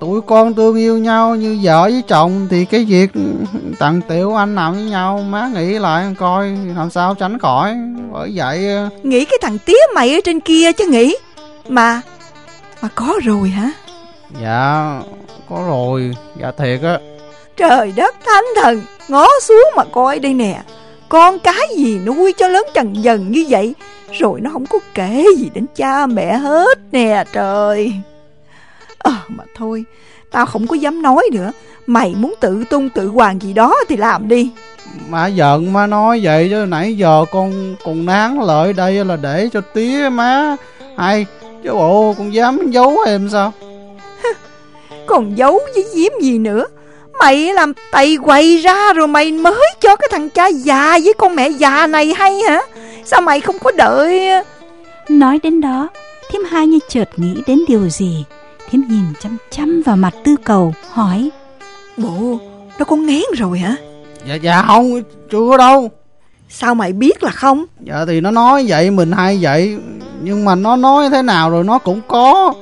Tụi con thương yêu nhau như vợ với chồng thì cái việc tặng tiểu anh nằm với nhau má nghĩ lại coi làm sao tránh khỏi. Bởi vậy Nghĩ cái thằng tía mày ở trên kia chứ nghĩ Mà Mà có rồi hả? Dạ có rồi. Dạ thiệt á. Trời đất thánh thần Ngó xuống mà coi đây nè. Con cái gì nuôi cho lớn trần dần như vậy? Rồi nó không có kể gì đến cha mẹ hết nè trời. Ờ mà thôi Tao không có dám nói nữa. Mày muốn tự tung tự hoàng gì đó thì làm đi. Má giận má nói vậy chứ nãy giờ con còn nán lợi đây là để cho tía má hay chứ bộ con dám giấu em sao? Còn giấu với giếm gì nữa? Mày làm tay quay ra rồi mày mới cho cái thằng cha già với con mẹ già này hay hả? Sao mày không có đợi? Nói đến đó, thím hai như chợt nghĩ đến điều gì. Thím nhìn chăm chăm vào mặt tư cầu, hỏi. Bộ nó có ngén rồi hả? Dạ dạ không chưa đâu Sao mày biết là không? Dạ thì nó nói vậy mình hay vậy. Nhưng mà nó nói thế nào rồi nó cũng có.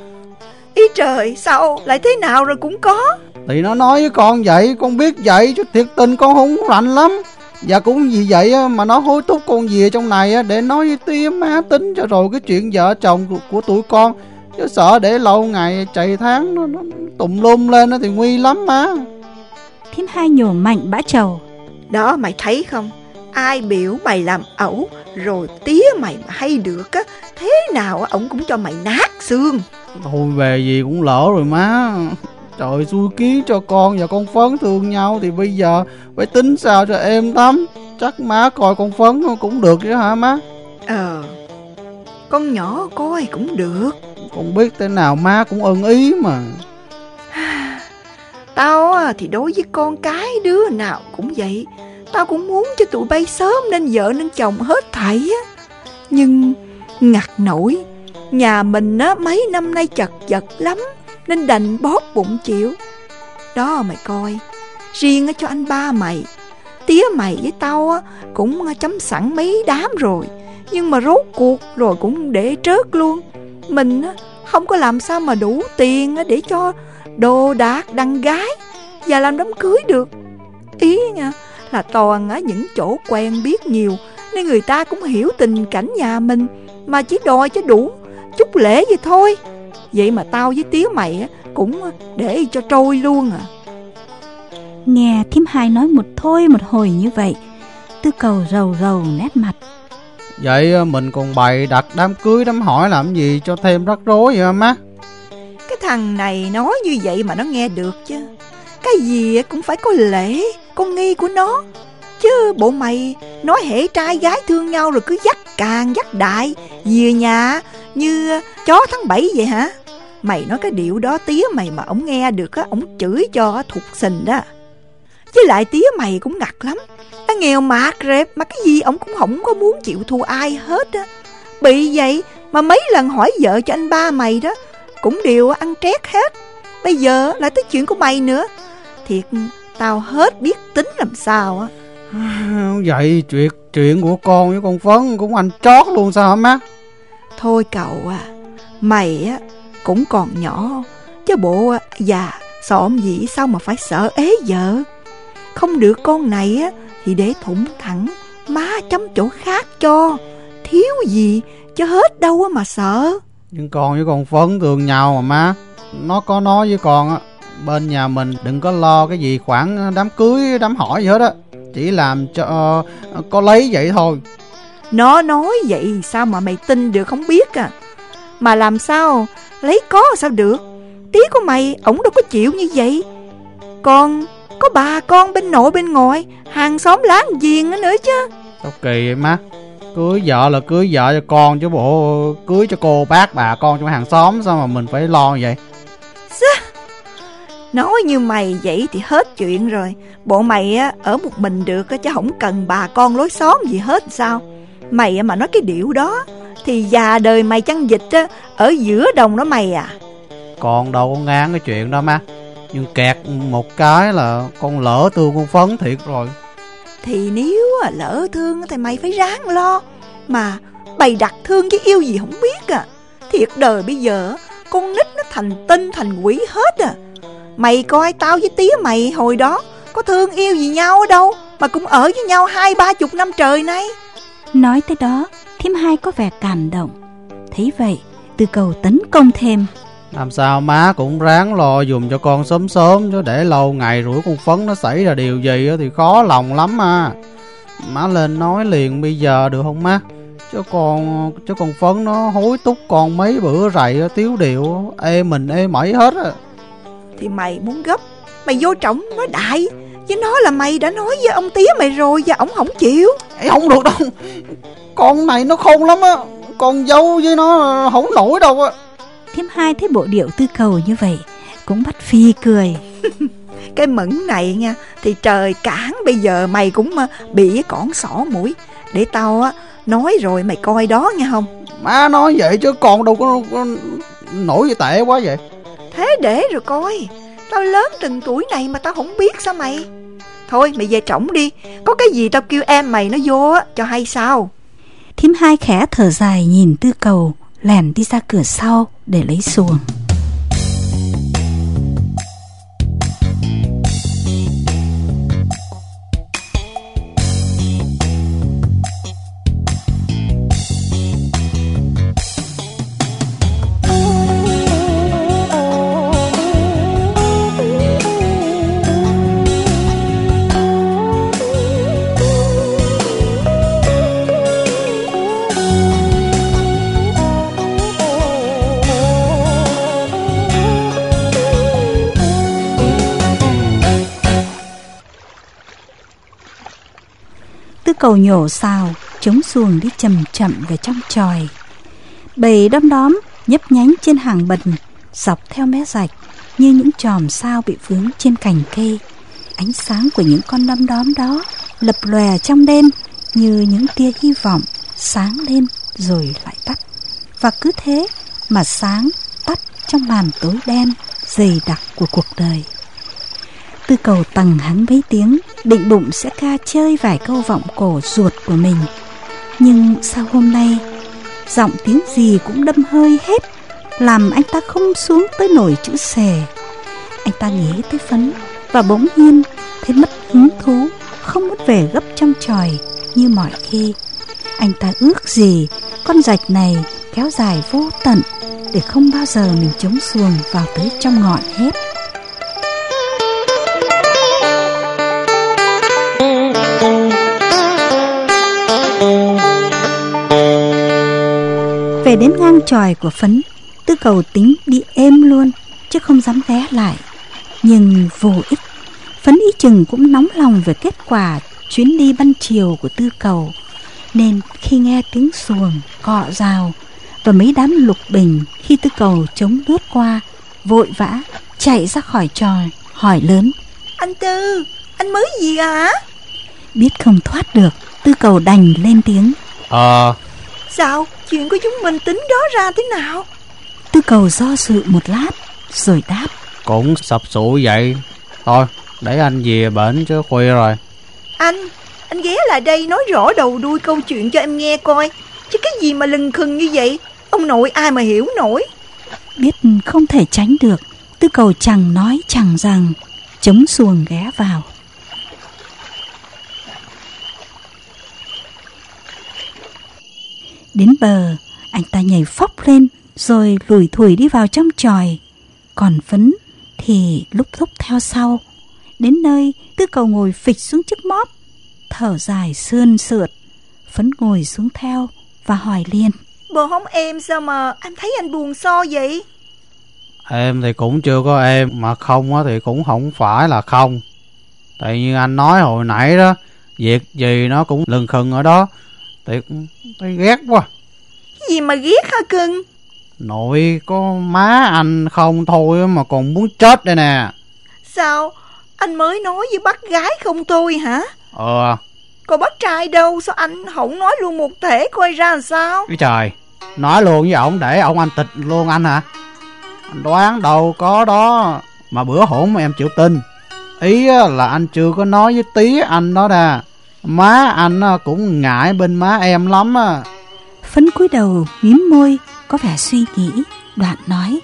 Ý trời sao lại thế nào rồi cũng có? Thì nó nói với con vậy con biết vậy chứ thiệt tình con không rành lắm. Và cũng vì vậy á, mà nó hối thúc con về trong này á, để nói với tía má tính cho rồi cái chuyện vợ chồng của, của tụi con. Chứ sợ để lâu ngày chạy tháng nó, nó tùm lum lên á thì nguy lắm má Thím hai nhổ mạnh bã trầu. Đó mày thấy không Ai biểu mày làm ẩu Rồi tía mày mà hay được á Thế nào ổng cũng cho mày nát xương. Thôi về gì cũng lỡ rồi má. Trời xui kiến cho con và con phấn thương nhau thì bây giờ phải tính sao cho êm tắm. Chắc má coi con phấn cũng được chứ hả má? Ờ Con nhỏ coi cũng được. Con biết thế nào má cũng ưng ý mà. [sighs] Tao á, thì đối với con cái đứa nào cũng vậy Tao cũng muốn cho tụi bay sớm nên vợ nên chồng hết thảy á. Nhưng ngặt nổi, Nhà mình á, mấy năm nay chật vật lắm, Nên đành bóp bụng chịu. Đó mày coi, Riêng cho anh ba mày, Tía mày với tao á cũng chấm sẵn mấy đám rồi, Nhưng mà rốt cuộc rồi cũng để trớt luôn. Mình á, không có làm sao mà đủ tiền á để cho đồ đạc đăng gái và làm đám cưới được. Ý nha là toàn ở những chỗ quen biết nhiều nên người ta cũng hiểu tình cảnh nhà mình. Mà chỉ đòi cho đủ chút lễ vậy thôi. Vậy mà tao với tía mày á, cũng để cho trôi luôn à. Nghe thím hai nói một thôi một hồi như vậy. Tư cầu rầu rầu nét mặt. vậy mình còn bày đặt đám cưới đám hỏi làm gì cho thêm rắc rối vậy hả má? Cái thằng này nói như vậy mà nó nghe được chứ. Cái gì cũng phải có lễ con nghi của nó. Chứ bộ mày nói hệ trai gái thương nhau rồi cứ dắt càng, dắt đại, về nhà như chó tháng bảy vậy hả? Mày nói cái điệu đó tía mày mà ổng nghe được á, ổng chửi cho thuộc sình đó. Với lại tía mày cũng ngặt lắm. Nó nghèo mạt rệp, mà cái gì ổng cũng không có muốn chịu thua ai hết á. Bị vậy mà mấy lần hỏi vợ cho anh ba mày đó, cũng đều ăn trét hết. Bây giờ lại tới chuyện của mày nữa. Thiệt tao hết biết tính làm sao á. [laughs] Vậy chuyện chuyện của con với con phấn cũng anh chót luôn sao hả má? Thôi cậu à mày á cũng còn nhỏ chứ bộ á, già xộm gì sao mà phải sợ ế vợ không được con này á thì để thủng thẳng má chấm chỗ khác cho. Thiếu gì chứ hết đâu á mà sợ. Nhưng con với con phấn thương nhau mà má. Nó có nói với con á bên nhà mình đừng có lo cái gì khoản đám cưới đám hỏi gì hết á. Chỉ làm cho uh, có lấy vậy thôi. Nó nói vậy sao mà mày tin được không biết à? Mà làm sao? Lấy có sao được? Tí của mày ổng đâu có chịu như vậy. Còn có bà con bên nội bên ngoài Hàng xóm láng giềng nữa chứ. Sao kỳ vậy má? Cưới vợ là cưới vợ cho con chứ bộ cưới cho cô bác bà con trong hàng xóm sao mà mình phải lo vậy Nói như mày vậy thì hết chuyện rồi. Bộ mày á, ở một mình được á, chứ không cần bà con lối xóm gì hết sao? Mày mà nói cái điệu đó Thì già đời mày chăn dịch á, ở giữa đồng đó mày à? Con đâu có ngán cái chuyện đó má. Nhưng kẹt một cái là con lỡ tương con phấn thiệt rồi. Thì nếu lỡ thương thì mày phải ráng lo. Mà bày đặt thương chứ yêu gì không biết à. Thiệt đời bây giờ con nít nó thành tinh thành quỷ hết à Mày coi tao với tía mày hồi đó Có thương yêu gì nhau ở đâu Mà cũng ở với nhau hai ba chục năm trời nay Nói tới đó, thím hai có vẻ cảm động. Thấy vậy, tư cầu tấn công thêm. làm sao má cũng ráng lo dùm cho con sớm sớm chứ để lâu ngày rủi con phấn nó xảy ra điều gì á thì khó lòng lắm à má lên nói liền bây giờ được không má chứ con chứ con phấn nó hối túc con mấy bữa rày á, tiếu điệu ê mình ê mẩy hết á Thì mày muốn gấp. Mày vô trọng nói đại Chứ nó là mày đã nói với ông tía mày rồi Và ổng không chịu. Không được đâu. Con này nó khôn lắm á. Con dâu với nó không nổi đâu á. Thím hai thấy bộ điệu tư cầu như vậy, cũng bắt phi cười. [laughs] Cái mẫn này nha Thì trời cản bây giờ mày cũng ờ, bị cỏn sỏ mũi. Để tao á nói rồi mày coi đó nghe không? Má nói vậy chứ con đâu có, có nổi gì tệ quá vậy Thế để rồi coi. Tao lớn từng tuổi này mà tao không biết sao mày. Thôi mày về trỏng đi. Có cái gì tao kêu em mày nó vô á Cho hay sao? Thím hai khẽ thở dài nhìn tư cầu, lèn đi ra cửa sau để lấy xuồng. Cầu nhổ xào, chống xuồng đi chậm chậm về trong tròi. Bầy đom đóm nhấp nhánh trên hàng bần, dọc theo mé rạch như những chòm sao bị vướng trên cành cây. Ánh sáng của những con đom đóm đó lập lòe trong đêm như những tia hy vọng sáng lên rồi lại tắt. Và cứ thế mà sáng tắt trong màn tối đen dày đặc của cuộc đời. Tư cầu tầng hắn mấy tiếng, Định bụng sẽ ca chơi vài câu vọng cổ ruột của mình. Nhưng sao hôm nay, Giọng tiếng gì cũng đâm hơi hết, Làm anh ta không xuống tới nổi chữ xề Anh ta nghĩ tới phấn, Và bỗng nhiên thấy mất hứng thú, Không muốn về gấp trong tròi Như mọi khi. Anh ta ước gì Con rạch này kéo dài vô tận, Để không bao giờ mình chống xuồng vào tới trong ngọn hết. Về đến ngang tròi của phấn Tư cầu tính đi êm luôn, Chứ không dám ghé lại. Nhưng vô ích, Phấn ý chừng cũng nóng lòng về kết quả Chuyến đi ban chiều của tư cầu. Nên khi nghe tiếng xuồng, Cọ rào Và mấy đám lục bình Khi tư cầu chống lướt qua, Vội vã chạy ra khỏi tròi Hỏi lớn, Anh Tư, Anh mới gì hả Biết không thoát được Tư cầu đành lên tiếng ờ Sao? Chuyện của chúng mình tính đó ra thế nào? Tư cầu do dự một lát Rồi đáp. Cũng sập sụ vậy. Thôi để anh về bển chứ khuya rồi. Anh Anh ghé lại đây nói rõ đầu đuôi câu chuyện cho em nghe coi. Chứ cái gì mà lừng khừng như vậy? Ông nội ai mà hiểu nổi? Biết không thể tránh được Tư cầu chẳng nói chẳng rằng Chống xuồng ghé vào Đến bờ Anh ta nhảy phóc lên Rồi lủi thủi đi vào trong tròi Còn phấn thì lúc thúc theo sau. Đến nơi, tư cầu ngồi phịch xuống chiếc móp, thở dài sươn sượt. Phấn ngồi xuống theo và hỏi liền. Bồ hóng em sao mà anh thấy anh buồn so vậy? Em thì cũng chưa có em, mà không á thì cũng không phải là không. Tại như anh nói hồi nãy đó, việc gì nó cũng lừng khừng ở đó. Thiệt, thấy ghét quá. Gì mà ghét hả cưng? Nội có má anh không thôi mà còn muốn chết đây nè. Sao? Anh mới nói với bác gái không thôi hả? Ờ, Còn bác trai đâu Sao anh không nói luôn một thể coi ra làm sao cái trời. Nói luôn với ổng để ổng anh tịch luôn anh hả? Anh đoán đâu có đó. Mà bữa hổn mà em chịu tin. Ý là anh chưa có nói với tí anh đó nè. Má anh cũng ngại bên má em lắm á. Phấn cúi đầu mím môi, có vẻ suy nghĩ. Đoạn nói.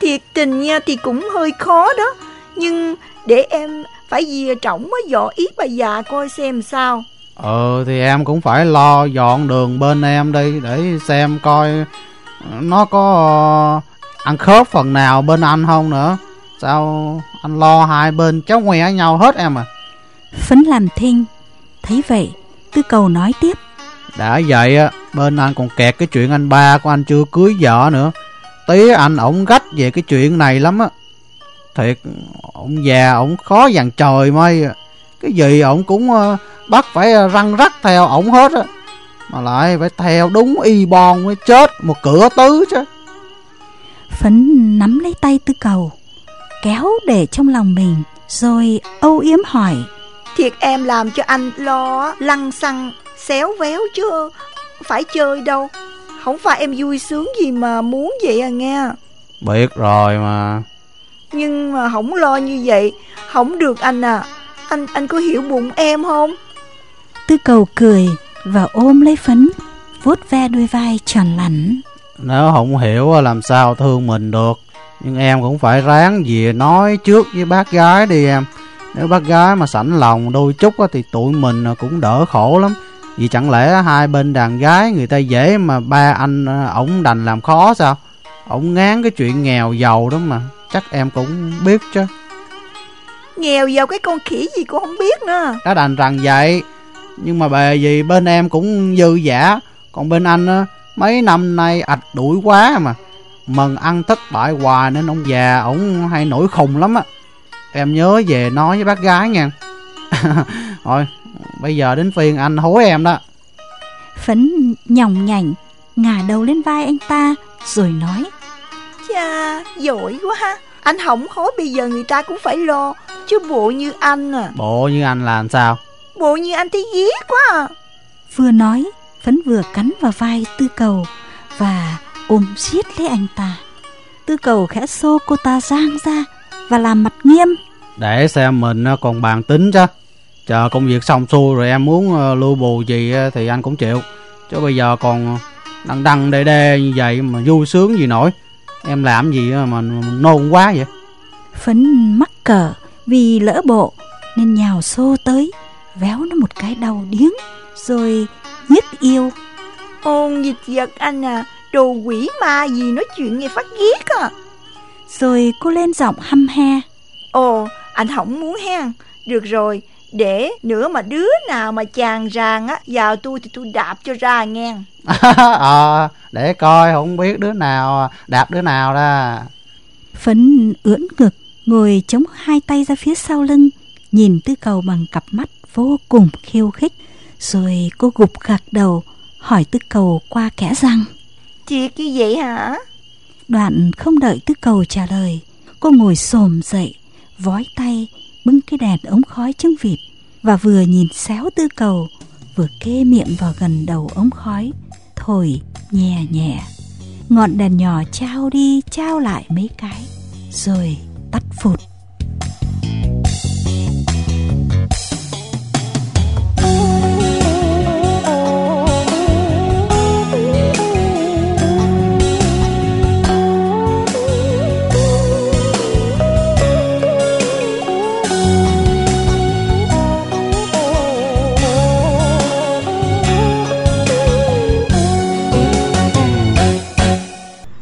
Thiệt tình nha thì cũng hơi khó đó Nhưng để em phải về trọng mới dò ý bà già coi xem sao Ờ thì em cũng phải lo dọn đường bên em đi để xem coi nó có ờ, ăn khớp phần nào bên anh không nữa. Sao anh lo hai bên cháu ngoe nhau hết em à. Phấn làm thinh. Thấy vậy, tư cầu nói tiếp. Đã vậy á, bên anh còn kẹt cái chuyện anh ba của anh chưa cưới vợ nữa. Tí anh ổng gách về cái chuyện này lắm á. Thiệt, ổng già, ổng khó dằn trời mây. Cái gì ổng cũng ờ, bắt phải ờ, răng rắc theo ổng hết á. Mà lại phải theo đúng y bon mới chết một cửa tứ chứ. Phấn nắm lấy tay tư cầu, kéo để trong lòng mình, rồi âu yếm hỏi. Thiệt em làm cho anh lo lăng xăng xéo véo chứ Phải chơi đâu. Không phải em vui sướng gì mà muốn vậy à nghe. Biết rồi mà. Nhưng mà không lo như vậy Không được anh à. Anh anh có hiểu bụng em không? Tư cầu cười và ôm lấy phấn, vuốt ve đôi vai tròn lẳn. Nếu không hiểu làm sao thương mình được? Nhưng em cũng phải ráng gì nói trước với bác gái đi em Nếu bác gái mà sẵn lòng đôi chút á, thì tụi mình cũng đỡ khổ lắm. Vì chẳng lẽ hai bên đàn gái người ta dễ mà ba anh ờ, ổng đành làm khó sao? Ổng ngán cái chuyện nghèo giàu đó mà. Chắc em cũng biết chứ. Nghèo giàu cái con khỉ gì cũng không biết nữa. Đã đành rằng vậy. Nhưng mà bề gì bên em cũng dư giả. Còn bên anh á, mấy năm nay ạch đuổi quá mà. Mần ăn thất bại hoài nên ông già ổng hay nổi khùng lắm á Em nhớ về nói với bác gái nha [laughs] Thôi bây giờ đến phiên anh hối em đó. Phấn nhỏng nhảnh, ngả đầu lên vai anh ta, rồi nói. Cha giỏi quá. Ha Anh không hối bây giờ người ta cũng phải lo. Chứ bộ như anh à. Bộ như anh làm sao? Bộ như anh thấy ghét quá à. Vừa nói, Phấn vừa cắn vào vai tư cầu và ôm siết lấy anh ta. Tư cầu khẽ xô cô ta giang ra và làm mặt nghiêm. Để xem mình ờ, còn bàn tính chứ. Chờ công việc xong xuôi rồi em muốn ờ, lưu bù gì ờ, thì anh cũng chịu. Chứ bây giờ còn đăng đăng đê đê như vậy mà vui sướng gì nổi. Em làm gì mà nôn quá vậy? Phấn mắc cỡ vì lỡ bộ nên nhào xô tới, véo nó một cái đầu điếng, rồi nhức yêu. Ôn dịch vật anh à Đồ quỷ ma gì nói chuyện nghe phát ghét à Rồi cô lên giọng hăm he. Ồ anh không muốn hen Được rồi Để nữa mà đứa nào mà chàng ràng á Vào tôi thì tôi đạp cho ra nghe [laughs] Ờ để coi không biết đứa nào đạp đứa nào đó Phấn ưỡn ngực, ngồi chống hai tay ra phía sau lưng, nhìn tư cầu bằng cặp mắt vô cùng khiêu khích. Rồi cô gục gật đầu, hỏi tư cầu qua kẽ răng. Thiệt như vậy hả Đoạn không đợi tư cầu trả lời, cô ngồi xồm dậy, vói tay, bưng cái đèn ống khói trứng vịt và vừa nhìn xéo tư cầu, vừa kê miệng vào gần đầu ống khói, thổi nhẹ nhẹ. Ngọn đèn nhỏ trao đi trao lại mấy cái, rồi tắt phụt.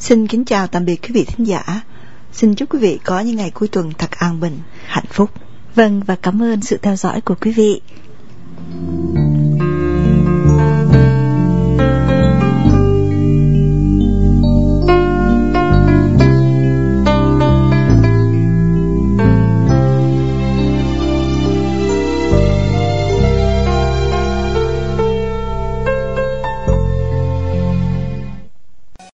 Xin kính chào tạm biệt quý vị thính giả Xin chúc quý vị có những ngày cuối tuần thật an bình, hạnh phúc. Vâng và cảm ơn sự theo dõi của quý vị.